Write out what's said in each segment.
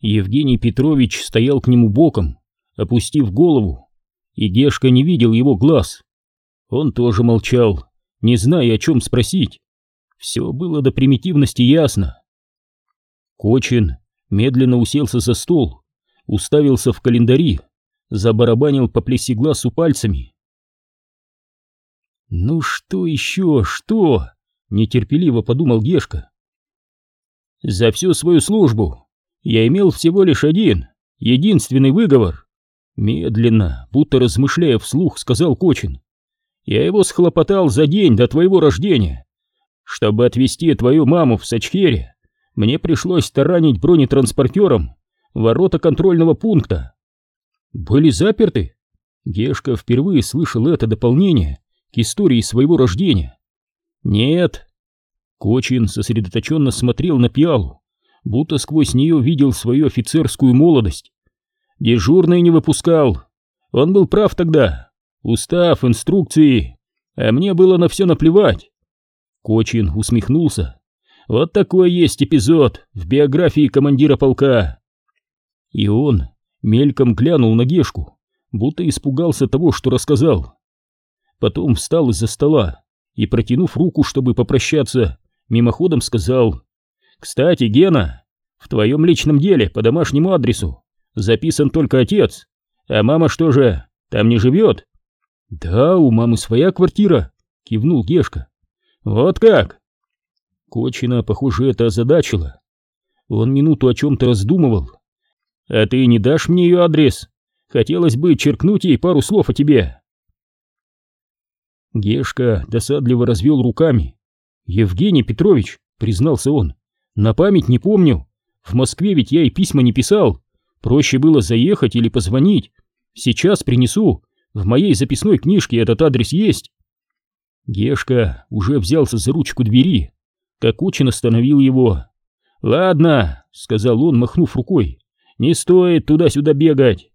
Евгений Петрович стоял к нему боком, опустив голову, и Гешка не видел его глаз. Он тоже молчал, не зная, о чем спросить. Все было до примитивности ясно. Кочин медленно уселся за стол, уставился в календари, забарабанил по плесегласу пальцами. «Ну что еще, что?» — нетерпеливо подумал Гешка. «За всю свою службу я имел всего лишь один, единственный выговор». Медленно, будто размышляя вслух, сказал Кочин. «Я его схлопотал за день до твоего рождения. Чтобы отвезти твою маму в Сачхере, мне пришлось таранить бронетранспортером ворота контрольного пункта. Были заперты? Гешка впервые слышал это дополнение к истории своего рождения. Нет. Кочин сосредоточенно смотрел на пиалу, будто сквозь нее видел свою офицерскую молодость. Дежурный не выпускал. Он был прав тогда. Устав, инструкции. А мне было на все наплевать. Кочин усмехнулся. Вот такой есть эпизод в биографии командира полка. И он мельком глянул на Гешку, будто испугался того, что рассказал. Потом встал из-за стола и, протянув руку, чтобы попрощаться, мимоходом сказал «Кстати, Гена, в твоем личном деле по домашнему адресу записан только отец, а мама что же, там не живет?» «Да, у мамы своя квартира», — кивнул Гешка. «Вот как?» Кочина, похоже, это озадачило. Он минуту о чем-то раздумывал, а ты не дашь мне ее адрес? Хотелось бы черкнуть ей пару слов о тебе. Гешка досадливо развел руками. Евгений Петрович, признался он, на память не помню. В Москве ведь я и письма не писал. Проще было заехать или позвонить. Сейчас принесу. В моей записной книжке этот адрес есть. Гешка уже взялся за ручку двери, как очень остановил его. «Ладно», — сказал он, махнув рукой, не стоит туда-сюда бегать.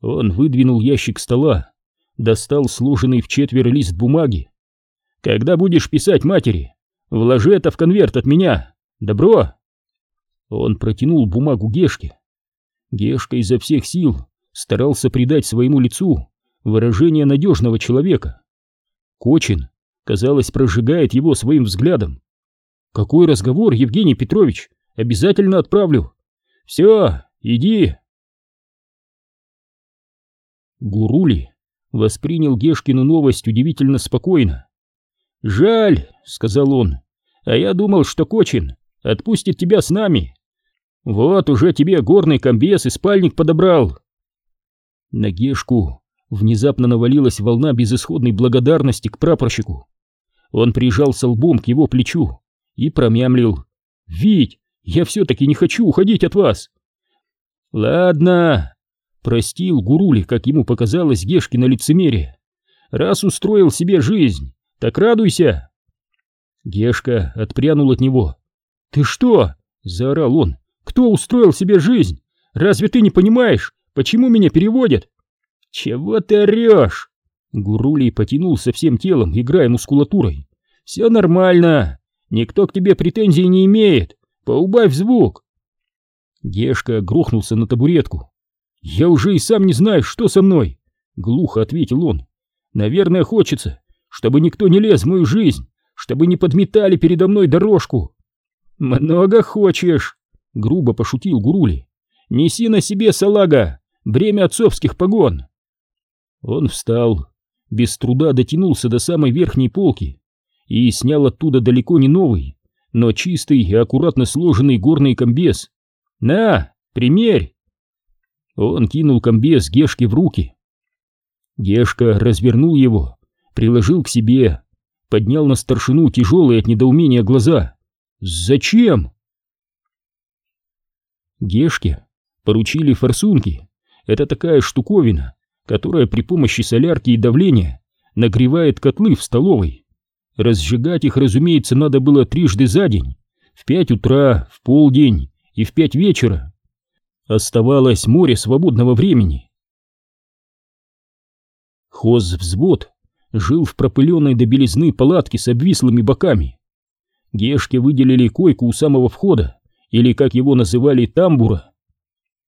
Он выдвинул ящик стола, достал сложенный в четверо лист бумаги. Когда будешь писать матери, вложи это в конверт от меня. Добро? Он протянул бумагу Гешке. Гешка изо всех сил старался придать своему лицу выражение надежного человека. Кочин, казалось, прожигает его своим взглядом. «Какой разговор, Евгений Петрович? Обязательно отправлю!» «Все, Иди!» Гурули воспринял Гешкину новость удивительно спокойно. «Жаль», — сказал он, — «а я думал, что Кочин отпустит тебя с нами. Вот уже тебе горный комбез и спальник подобрал». На Гешку внезапно навалилась волна безысходной благодарности к прапорщику. Он прижался лбом к его плечу и промямлил. «Вить, я все-таки не хочу уходить от вас. Ладно, простил Гурули, как ему показалось Гешкино лицемерие. Раз устроил себе жизнь, так радуйся. Гешка отпрянул от него. Ты что? заорал он. Кто устроил себе жизнь? Разве ты не понимаешь, почему меня переводят? Чего ты орешь? Гурули потянулся всем телом, играя мускулатурой. Все нормально. Никто к тебе претензий не имеет. Поубавь звук. Гешка грохнулся на табуретку. «Я уже и сам не знаю, что со мной!» — глухо ответил он. «Наверное, хочется, чтобы никто не лез в мою жизнь, чтобы не подметали передо мной дорожку!» «Много хочешь!» — грубо пошутил Гурули. «Неси на себе, салага, бремя отцовских погон!» Он встал, без труда дотянулся до самой верхней полки и снял оттуда далеко не новый, но чистый и аккуратно сложенный горный комбез «На, примерь!» Он кинул комбез Гешке в руки. Гешка развернул его, приложил к себе, поднял на старшину тяжелые от недоумения глаза. «Зачем?» Гешке поручили форсунки. Это такая штуковина, которая при помощи солярки и давления нагревает котлы в столовой. Разжигать их, разумеется, надо было трижды за день, в пять утра, в полдень и в пять вечера. Оставалось море свободного времени. Хоз-взвод жил в пропыленной до белизны палатке с обвислыми боками. Гешке выделили койку у самого входа, или, как его называли, тамбура.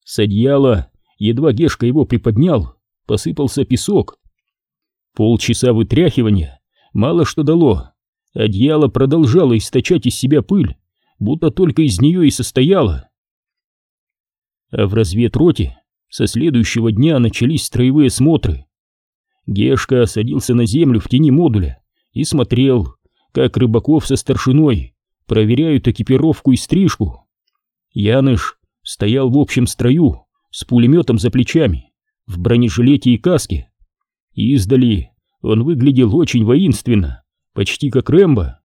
С одеяла, едва Гешка его приподнял, посыпался песок. Полчаса вытряхивания мало что дало. Одеяло продолжало источать из себя пыль, будто только из нее и состояло. А в разведроте со следующего дня начались строевые смотры. Гешка садился на землю в тени модуля и смотрел, как рыбаков со старшиной проверяют экипировку и стрижку. Яныш стоял в общем строю с пулеметом за плечами, в бронежилете и каске. Издали он выглядел очень воинственно, почти как Рэмбо.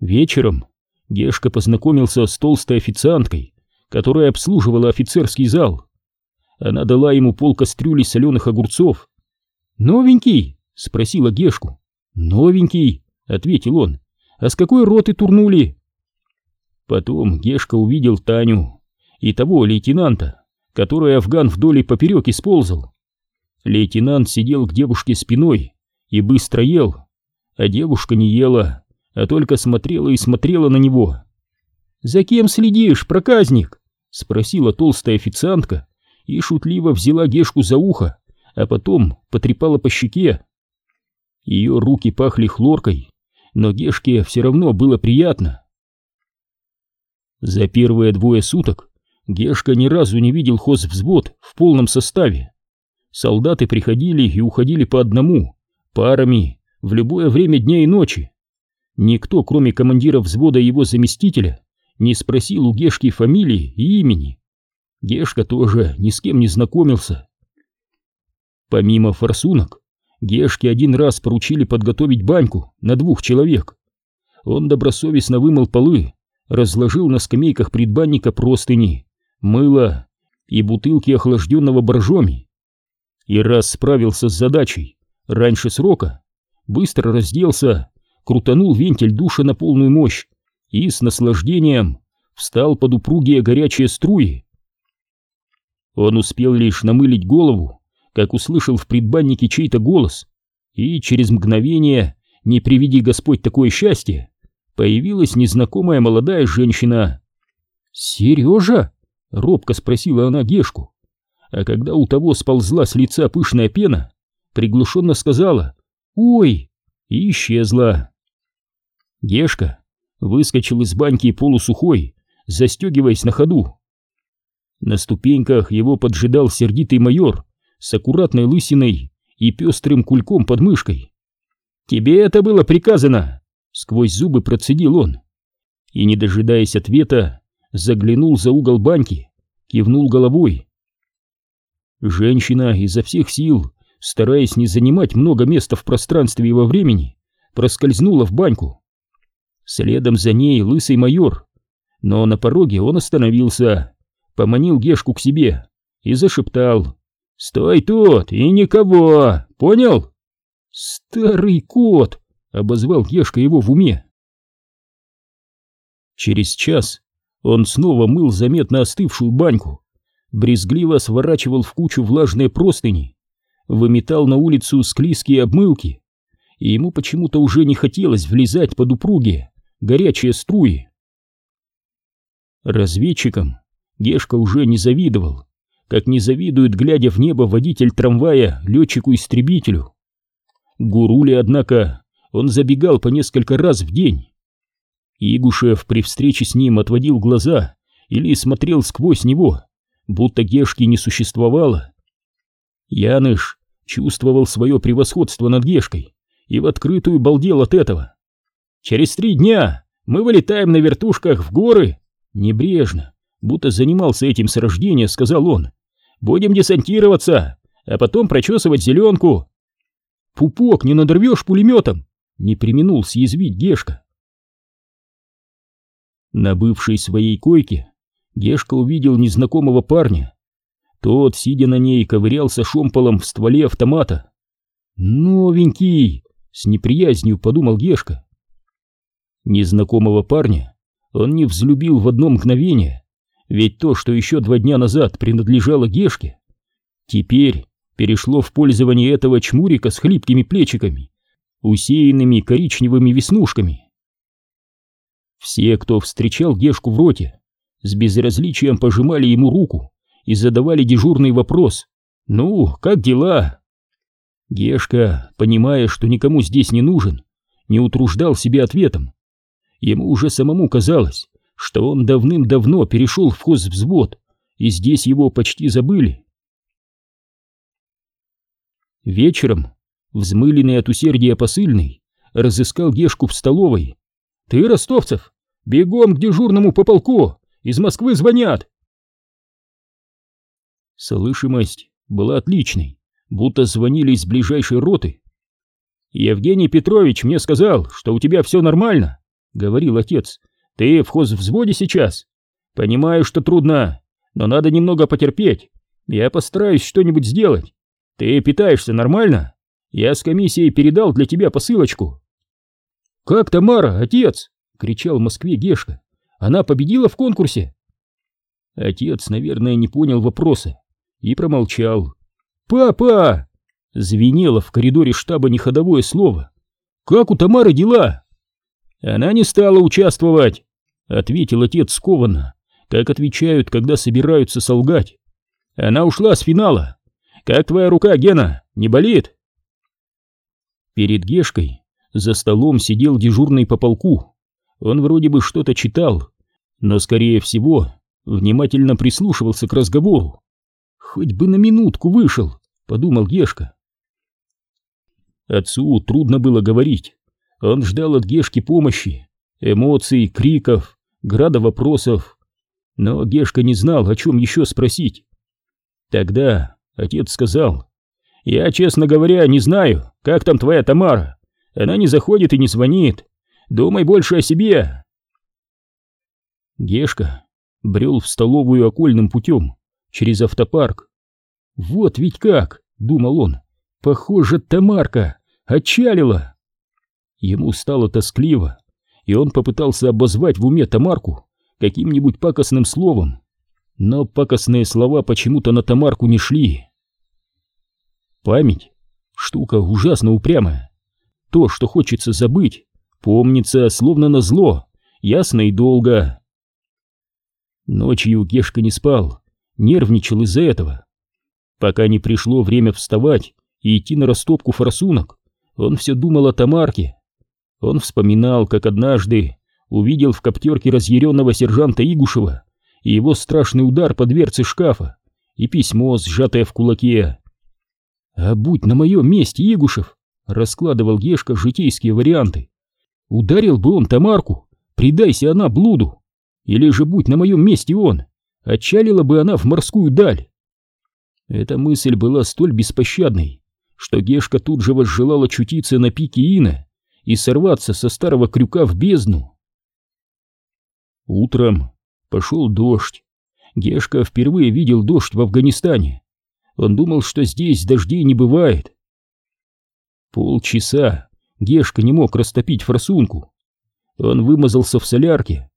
Вечером Гешка познакомился с толстой официанткой, которая обслуживала офицерский зал. Она дала ему пол кастрюли соленых огурцов. «Новенький?» — спросила Гешку. «Новенький», — ответил он. «А с какой роты турнули?» Потом Гешка увидел Таню и того лейтенанта, который афган вдоль и поперек исползал. Лейтенант сидел к девушке спиной и быстро ел, а девушка не ела, а только смотрела и смотрела на него. «За кем следишь, проказник?» — спросила толстая официантка и шутливо взяла Гешку за ухо, а потом потрепала по щеке. Ее руки пахли хлоркой, но Гешке все равно было приятно. За первые двое суток Гешка ни разу не видел хозвзвод в полном составе. Солдаты приходили и уходили по одному, парами, в любое время дня и ночи. Никто, кроме командира взвода и его заместителя, не спросил у Гешки фамилии и имени. Гешка тоже ни с кем не знакомился. Помимо форсунок, Гешке один раз поручили подготовить баньку на двух человек. Он добросовестно вымыл полы, разложил на скамейках предбанника простыни, мыло и бутылки охлажденного боржоми. И раз справился с задачей раньше срока, быстро разделся, крутанул вентиль душа на полную мощь и с наслаждением встал под упругие горячие струи. Он успел лишь намылить голову, как услышал в предбаннике чей-то голос, и через мгновение, не приведи Господь такое счастье, появилась незнакомая молодая женщина. «Сережа?» — робко спросила она Гешку. А когда у того сползла с лица пышная пена, приглушенно сказала «Ой!» и исчезла. Гешка выскочил из баньки полусухой, застегиваясь на ходу. На ступеньках его поджидал сердитый майор с аккуратной лысиной и пестрым кульком под мышкой. «Тебе это было приказано!» — сквозь зубы процедил он. И, не дожидаясь ответа, заглянул за угол баньки, кивнул головой. Женщина изо всех сил, стараясь не занимать много места в пространстве и во времени, проскользнула в баньку. Следом за ней лысый майор, но на пороге он остановился, поманил Гешку к себе и зашептал «Стой тут и никого, понял?» «Старый кот!» — обозвал Гешка его в уме. Через час он снова мыл заметно остывшую баньку, брезгливо сворачивал в кучу влажные простыни, выметал на улицу склизкие обмылки, и ему почему-то уже не хотелось влезать под упругие, горячие струи. Разведчикам Гешка уже не завидовал как не завидует, глядя в небо, водитель трамвая летчику-истребителю. Гурули, однако, он забегал по несколько раз в день. Игушев при встрече с ним отводил глаза или смотрел сквозь него, будто Гешки не существовало. Яныш чувствовал свое превосходство над Гешкой и в открытую балдел от этого. «Через три дня мы вылетаем на вертушках в горы!» Небрежно, будто занимался этим с рождения, сказал он. Будем десантироваться, а потом прочесывать зеленку. Пупок не надорвешь пулеметом, не применул съязвить Гешка. На бывшей своей койке Гешка увидел незнакомого парня. Тот, сидя на ней, ковырялся шомполом в стволе автомата. «Новенький!» — с неприязнью подумал Гешка. Незнакомого парня он не взлюбил в одно мгновение. Ведь то, что еще два дня назад принадлежало Гешке, теперь перешло в пользование этого чмурика с хлипкими плечиками, усеянными коричневыми веснушками. Все, кто встречал Гешку в роте, с безразличием пожимали ему руку и задавали дежурный вопрос «Ну, как дела?» Гешка, понимая, что никому здесь не нужен, не утруждал себя ответом. Ему уже самому казалось, что он давным-давно перешел в хозвзвод, и здесь его почти забыли. Вечером, взмыленный от усердия посыльный, разыскал Гешку в столовой. «Ты, Ростовцев, бегом к дежурному по полку! Из Москвы звонят!» Слышимость была отличной, будто звонили из ближайшей роты. «Евгений Петрович мне сказал, что у тебя все нормально», — говорил отец. «Ты в хозвзводе сейчас? Понимаю, что трудно, но надо немного потерпеть. Я постараюсь что-нибудь сделать. Ты питаешься нормально? Я с комиссией передал для тебя посылочку». «Как Тамара, отец?» — кричал в Москве Гешка. «Она победила в конкурсе?» Отец, наверное, не понял вопроса и промолчал. «Папа!» — звенело в коридоре штаба неходовое слово. «Как у Тамары дела?» «Она не стала участвовать», — ответил отец скованно, как отвечают, когда собираются солгать. «Она ушла с финала. Как твоя рука, Гена, не болит?» Перед Гешкой за столом сидел дежурный по полку. Он вроде бы что-то читал, но, скорее всего, внимательно прислушивался к разговору. Хоть бы на минутку вышел, подумал Гешка. Отцу трудно было говорить. Он ждал от Гешки помощи, эмоций, криков, града вопросов. Но Гешка не знал, о чем еще спросить. Тогда отец сказал, «Я, честно говоря, не знаю, как там твоя Тамара. Она не заходит и не звонит. Думай больше о себе». Гешка брел в столовую окольным путем через автопарк. «Вот ведь как!» — думал он. «Похоже, Тамарка отчалила!» Ему стало тоскливо, и он попытался обозвать в уме Тамарку каким-нибудь пакостным словом. Но пакостные слова почему-то на Тамарку не шли. Память — штука ужасно упрямая. То, что хочется забыть, помнится словно на зло, ясно и долго. Ночью Гешка не спал, нервничал из-за этого. Пока не пришло время вставать и идти на растопку форсунок, он все думал о Тамарке. Он вспоминал, как однажды увидел в коптерке разъяренного сержанта Игушева и его страшный удар по дверце шкафа и письмо, сжатое в кулаке. «А будь на моем месте, Игушев!» — раскладывал Гешка житейские варианты. «Ударил бы он Тамарку, предайся она блуду! Или же будь на моем месте он, отчалила бы она в морскую даль. Эта мысль была столь беспощадной, что Гешка тут же возжелал очутиться на пике Ина и сорваться со старого крюка в бездну. Утром пошел дождь. Гешка впервые видел дождь в Афганистане. Он думал, что здесь дождей не бывает. Полчаса Гешка не мог растопить форсунку. Он вымазался в солярке.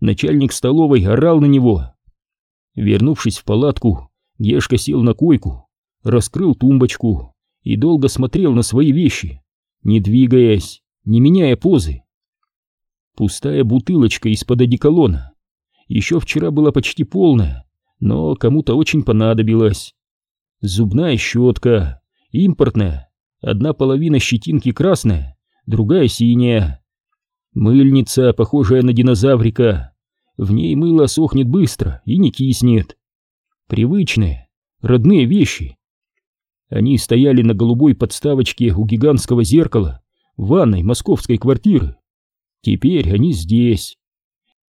Начальник столовой орал на него. Вернувшись в палатку, Гешка сел на койку, раскрыл тумбочку и долго смотрел на свои вещи, не двигаясь, не меняя позы. Пустая бутылочка из-под одеколона. Еще вчера была почти полная, но кому-то очень понадобилась. Зубная щетка, импортная, одна половина щетинки красная, другая синяя. Мыльница, похожая на динозаврика, в ней мыло сохнет быстро и не киснет. Привычные, родные вещи. Они стояли на голубой подставочке у гигантского зеркала ванной московской квартиры. Теперь они здесь.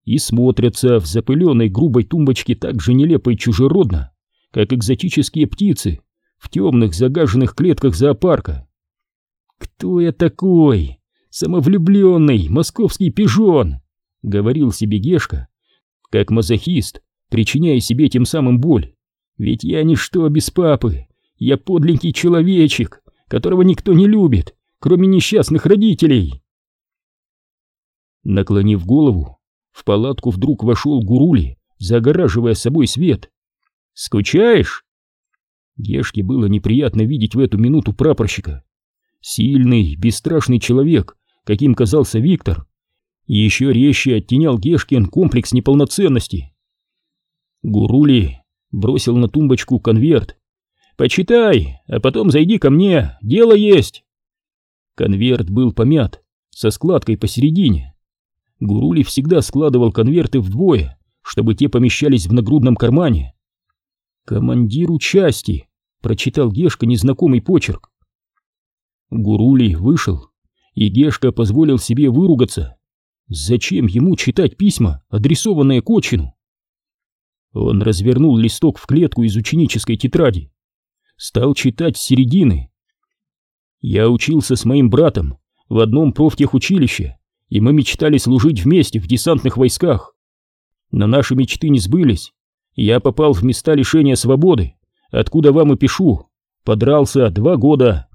И смотрятся в запыленной грубой тумбочке так же нелепо и чужеродно, как экзотические птицы в темных загаженных клетках зоопарка. «Кто я такой? Самовлюбленный московский пижон!» — говорил себе Гешка, как мазохист, причиняя себе тем самым боль. Ведь я ничто без папы, я подленький человечек, которого никто не любит, кроме несчастных родителей. Наклонив голову, в палатку вдруг вошел Гурули, загораживая собой свет. «Скучаешь?» Гешке было неприятно видеть в эту минуту прапорщика. Сильный, бесстрашный человек, каким казался Виктор, еще резче оттенял Гешкин комплекс неполноценности. Гурули бросил на тумбочку конверт. «Почитай, а потом зайди ко мне, дело есть!» Конверт был помят, со складкой посередине. Гурули всегда складывал конверты вдвое, чтобы те помещались в нагрудном кармане. «Командиру части», — прочитал Гешка незнакомый почерк. Гурули вышел, и Гешка позволил себе выругаться. Зачем ему читать письма, адресованные Кочину? Он развернул листок в клетку из ученической тетради. Стал читать с середины. Я учился с моим братом в одном профтехучилище, и мы мечтали служить вместе в десантных войсках. Но наши мечты не сбылись. Я попал в места лишения свободы, откуда вам и пишу. Подрался два года.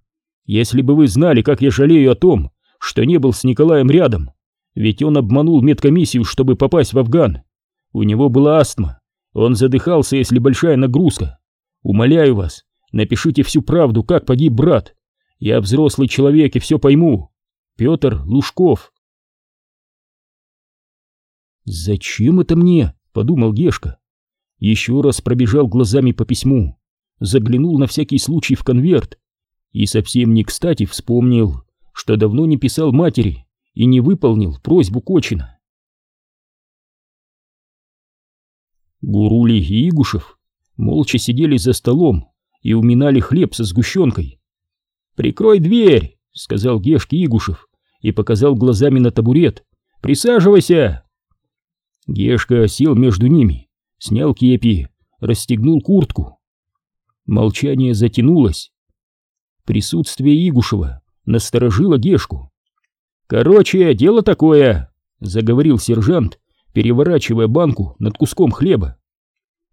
Если бы вы знали, как я жалею о том, что не был с Николаем рядом, ведь он обманул медкомиссию, чтобы попасть в Афган. У него была астма, он задыхался, если большая нагрузка. Умоляю вас, напишите всю правду, как погиб брат. Я взрослый человек и все пойму. Петр Лужков. «Зачем это мне?» — подумал Гешка. Еще раз пробежал глазами по письму, заглянул на всякий случай в конверт и совсем не кстати вспомнил, что давно не писал матери и не выполнил просьбу Кочина. Гурули и Игушев молча сидели за столом и уминали хлеб со сгущенкой. «Прикрой дверь!» — сказал Гешке Игушев и показал глазами на табурет. «Присаживайся!» Гешка сел между ними, снял кепи, расстегнул куртку. Молчание затянулось. Присутствие Игушева насторожило Гешку. «Короче, дело такое!» — заговорил сержант переворачивая банку над куском хлеба.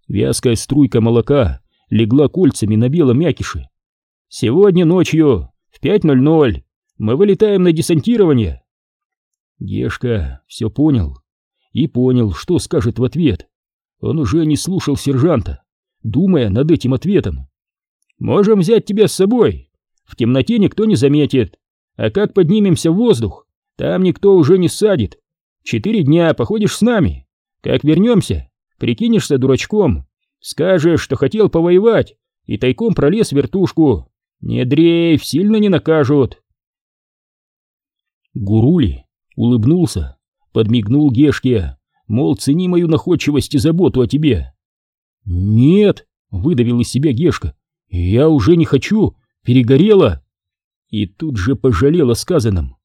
Вязкая струйка молока легла кольцами на белом мякише. «Сегодня ночью в 5.00 мы вылетаем на десантирование». Гешка все понял и понял, что скажет в ответ. Он уже не слушал сержанта, думая над этим ответом. «Можем взять тебя с собой. В темноте никто не заметит. А как поднимемся в воздух, там никто уже не садит. Четыре дня походишь с нами. Как вернемся, прикинешься дурачком. Скажешь, что хотел повоевать, и тайком пролез в вертушку. Не дрейф, сильно не накажут. Гурули улыбнулся, подмигнул Гешке, мол, цени мою находчивость и заботу о тебе. «Нет», — выдавил из себя Гешка, — «я уже не хочу, перегорела». И тут же пожалел о сказанном.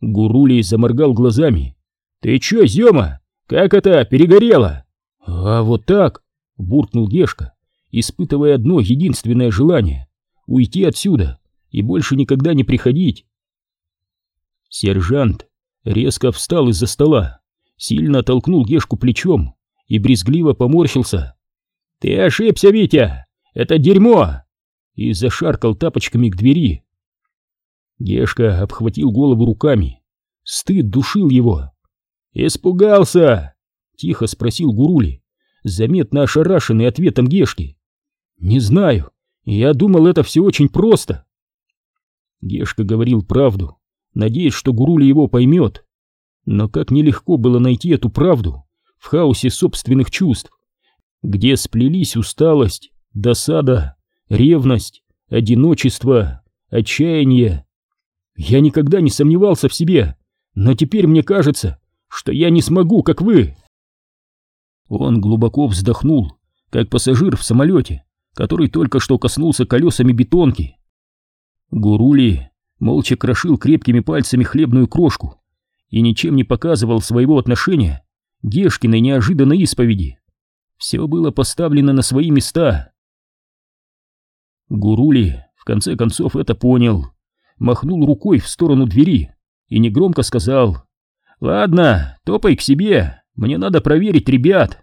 Гурули заморгал глазами, «Ты чё, Зёма? Как это, перегорело?» «А вот так!» — буркнул Гешка, испытывая одно единственное желание — уйти отсюда и больше никогда не приходить. Сержант резко встал из-за стола, сильно толкнул Гешку плечом и брезгливо поморщился. «Ты ошибся, Витя! Это дерьмо!» И зашаркал тапочками к двери. Гешка обхватил голову руками. Стыд душил его. «Испугался?» — тихо спросил Гурули, заметно ошарашенный ответом Гешки. «Не знаю, я думал, это все очень просто». Гешка говорил правду, надеясь, что Гурули его поймет. Но как нелегко было найти эту правду в хаосе собственных чувств, где сплелись усталость, досада, ревность, одиночество, отчаяние. Я никогда не сомневался в себе, но теперь мне кажется, что я не смогу, как вы!» Он глубоко вздохнул, как пассажир в самолете, который только что коснулся колесами бетонки. Гурули молча крошил крепкими пальцами хлебную крошку и ничем не показывал своего отношения Гешкиной неожиданной исповеди. Все было поставлено на свои места. Гурули в конце концов это понял, махнул рукой в сторону двери и негромко сказал «Ладно, топай к себе, мне надо проверить ребят».